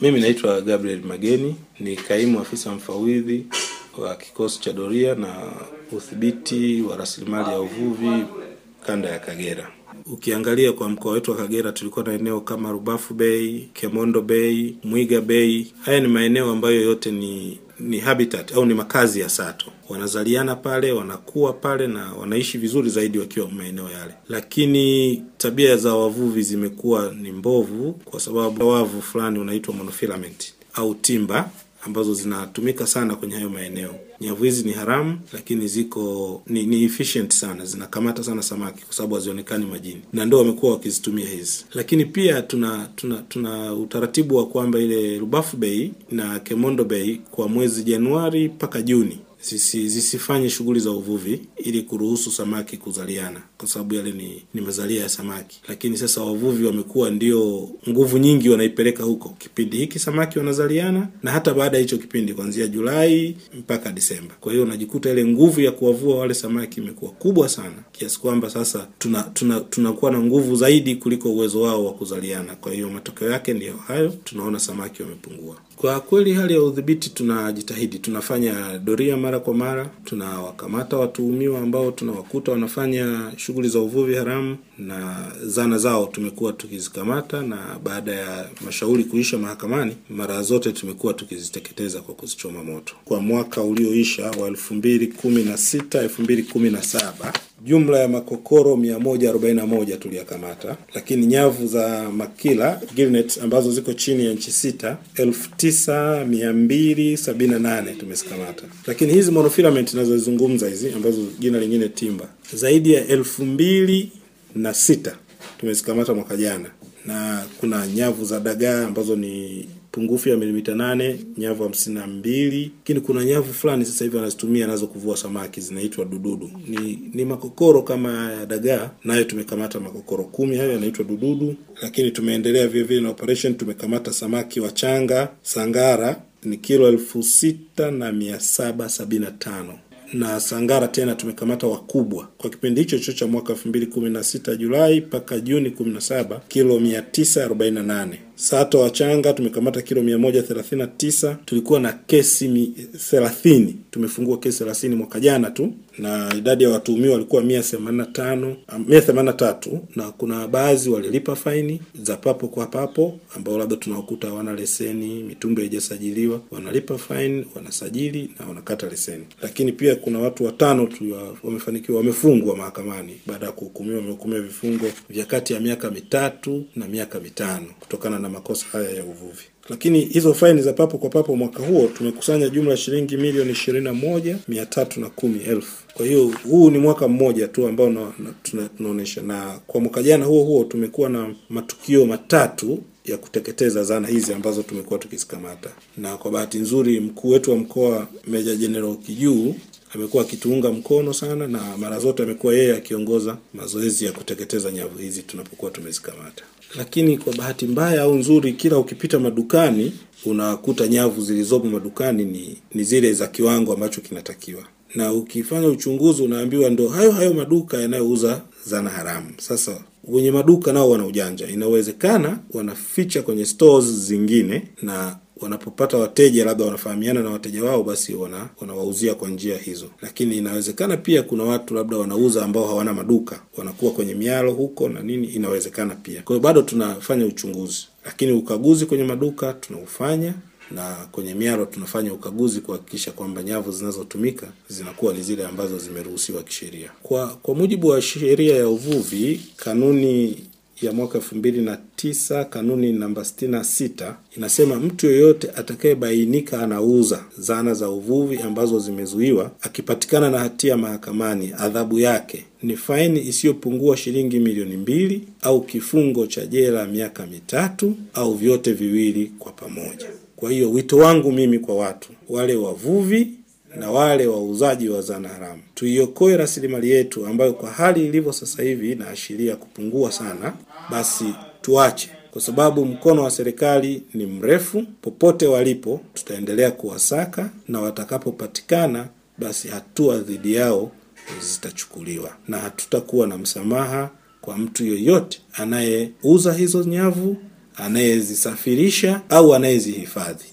Mimi naitwa Gabriel Mageni, ni kaimu afisa mfawidhi wa kikosi cha doria na udhibiti wa rasilimali ya uvuvi kanda ya Kagera. Ukiangalia kwa mkoa wetu wa Kagera tulikuwa na eneo kama Rubafu Bay, Kemondo Bay, Mwiga Bay. Haya ni maeneo ambayo yote ni ni habitat au ni makazi ya sato. Wanazaliana pale, wanakuwa pale na wanaishi vizuri zaidi wakiwa maeneo yale, lakini tabia za wavuvi zimekuwa ni mbovu, kwa sababu wavu fulani unaitwa monofilament au timba ambazo zinatumika sana kwenye hayo maeneo. Nyavu hizi ni haramu, lakini ziko ni, ni efficient sana, zinakamata sana samaki kwa sababu hazionekani majini, na ndio wamekuwa wakizitumia hizi. Lakini pia tuna tuna tuna utaratibu wa kwamba ile Rubafu Bay na Kemondo Bay kwa mwezi Januari mpaka Juni zisi, zisifanye shughuli za uvuvi ili kuruhusu samaki kuzaliana, kwa sababu yale ni, ni mazalia ya samaki. Lakini sasa wavuvi wamekuwa ndio nguvu nyingi wanaipeleka huko kipindi hiki samaki wanazaliana, na hata baada ya hicho kipindi kuanzia Julai mpaka Disemba. Kwa hiyo unajikuta ile nguvu ya kuwavua wale samaki imekuwa kubwa sana kiasi kwamba sasa tuna tuna tunakuwa na nguvu zaidi kuliko uwezo wao wa kuzaliana. Kwa hiyo matokeo yake ndiyo hayo, tunaona samaki wamepungua. Kwa kweli hali ya udhibiti tunajitahidi, tunafanya doria mara kwa mara, tunawakamata watuhumiwa ambao tunawakuta wanafanya shughuli za uvuvi haramu, na zana zao tumekuwa tukizikamata, na baada ya mashauri kuisha mahakamani, mara zote tumekuwa tukiziteketeza kwa kuzichoma moto. Kwa mwaka ulioisha wa elfu mbili kumi na sita elfu mbili kumi na saba jumla ya makokoro 141 tuliyakamata, lakini nyavu za makila gillnet ambazo ziko chini ya nchi sita 9278 tumezikamata. Lakini hizi monofilament nazozizungumza hizi ambazo jina lingine timba zaidi ya elfu mbili na sita tumezikamata mwaka jana, na kuna nyavu za dagaa ambazo ni pungufu ya milimita nane, nyavu hamsini na mbili. Lakini kuna nyavu fulani sasa hivi wanazitumia nazo kuvua samaki, zinaitwa dududu. Ni ni makokoro kama ya dagaa, nayo tumekamata makokoro kumi, hayo yanaitwa dududu. Lakini tumeendelea vile vile na operation, tumekamata samaki wa changa sangara ni kilo elfu sita na mia saba sabini na tano na sangara tena tumekamata wakubwa kwa kipindi hicho hicho cha mwaka 2016 Julai mpaka Juni 17 kilo 948 sato wachanga tumekamata kilo mia moja thelathini na tisa. Tulikuwa na kesi thelathini, tumefungua kesi thelathini mwaka jana tu, na idadi ya watuhumiwa walikuwa mia themanini na kuna baadhi walilipa faini za papo kwa papo, ambao labda tunawakuta hawana leseni, mitumbo haijasajiliwa, wanalipa faini, wanasajili na wanakata leseni. Lakini pia kuna watu watano tu wamefanikiwa, wamefungwa mahakamani baada ya kuhukumiwa, wamehukumiwa vifungo vya kati ya miaka mitatu na miaka mitano kutokana na makosa haya ya uvuvi. Lakini hizo faini za papo kwa papo mwaka huo tumekusanya jumla shilingi milioni ishirini na moja mia tatu na kumi elfu. Kwa hiyo huu ni mwaka mmoja tu ambao tunaonyesha, na kwa mwaka jana huo huo tumekuwa na matukio matatu ya kuteketeza zana hizi ambazo tumekuwa tukizikamata, na kwa bahati nzuri mkuu wetu wa mkoa Meja Jenerali Kijuu amekuwa akituunga mkono sana, na mara zote amekuwa yeye akiongoza mazoezi ya kuteketeza nyavu hizi tunapokuwa tumezikamata. Lakini kwa bahati mbaya au nzuri, kila ukipita madukani unakuta nyavu zilizopo madukani ni, ni zile za kiwango ambacho kinatakiwa, na ukifanya uchunguzi unaambiwa ndo hayo hayo maduka yanayouza zana haramu. Sasa wenye maduka nao wana ujanja, inawezekana wanaficha kwenye stores zingine na wanapopata wateja labda wanafahamiana na wateja wao, basi wana wanawauzia kwa njia hizo. Lakini inawezekana pia kuna watu labda wanauza ambao hawana maduka, wanakuwa kwenye mialo huko na nini, inawezekana pia. Kwa hiyo bado tunafanya uchunguzi, lakini ukaguzi kwenye maduka tunaufanya na kwenye mialo tunafanya ukaguzi kuhakikisha kwamba nyavu zinazotumika zinakuwa ni zile ambazo zimeruhusiwa kisheria. Kwa kwa mujibu wa sheria ya uvuvi, kanuni ya mwaka elfu mbili na tisa kanuni namba sitini na sita inasema mtu yoyote atakayebainika anauza zana za uvuvi ambazo zimezuiwa akipatikana na hatia mahakamani, adhabu yake ni faini isiyopungua shilingi milioni mbili au kifungo cha jela miaka mitatu au vyote viwili kwa pamoja. Kwa hiyo wito wangu mimi kwa watu wale wavuvi na wale wauzaji wa zana haramu, tuiokoe rasilimali yetu ambayo kwa hali ilivyo sasa hivi inaashiria kupungua sana. Basi tuache, kwa sababu mkono wa serikali ni mrefu. Popote walipo, tutaendelea kuwasaka na watakapopatikana, basi hatua dhidi yao zitachukuliwa na hatutakuwa na msamaha kwa mtu yoyote anayeuza hizo nyavu anayezisafirisha au anayezihifadhi.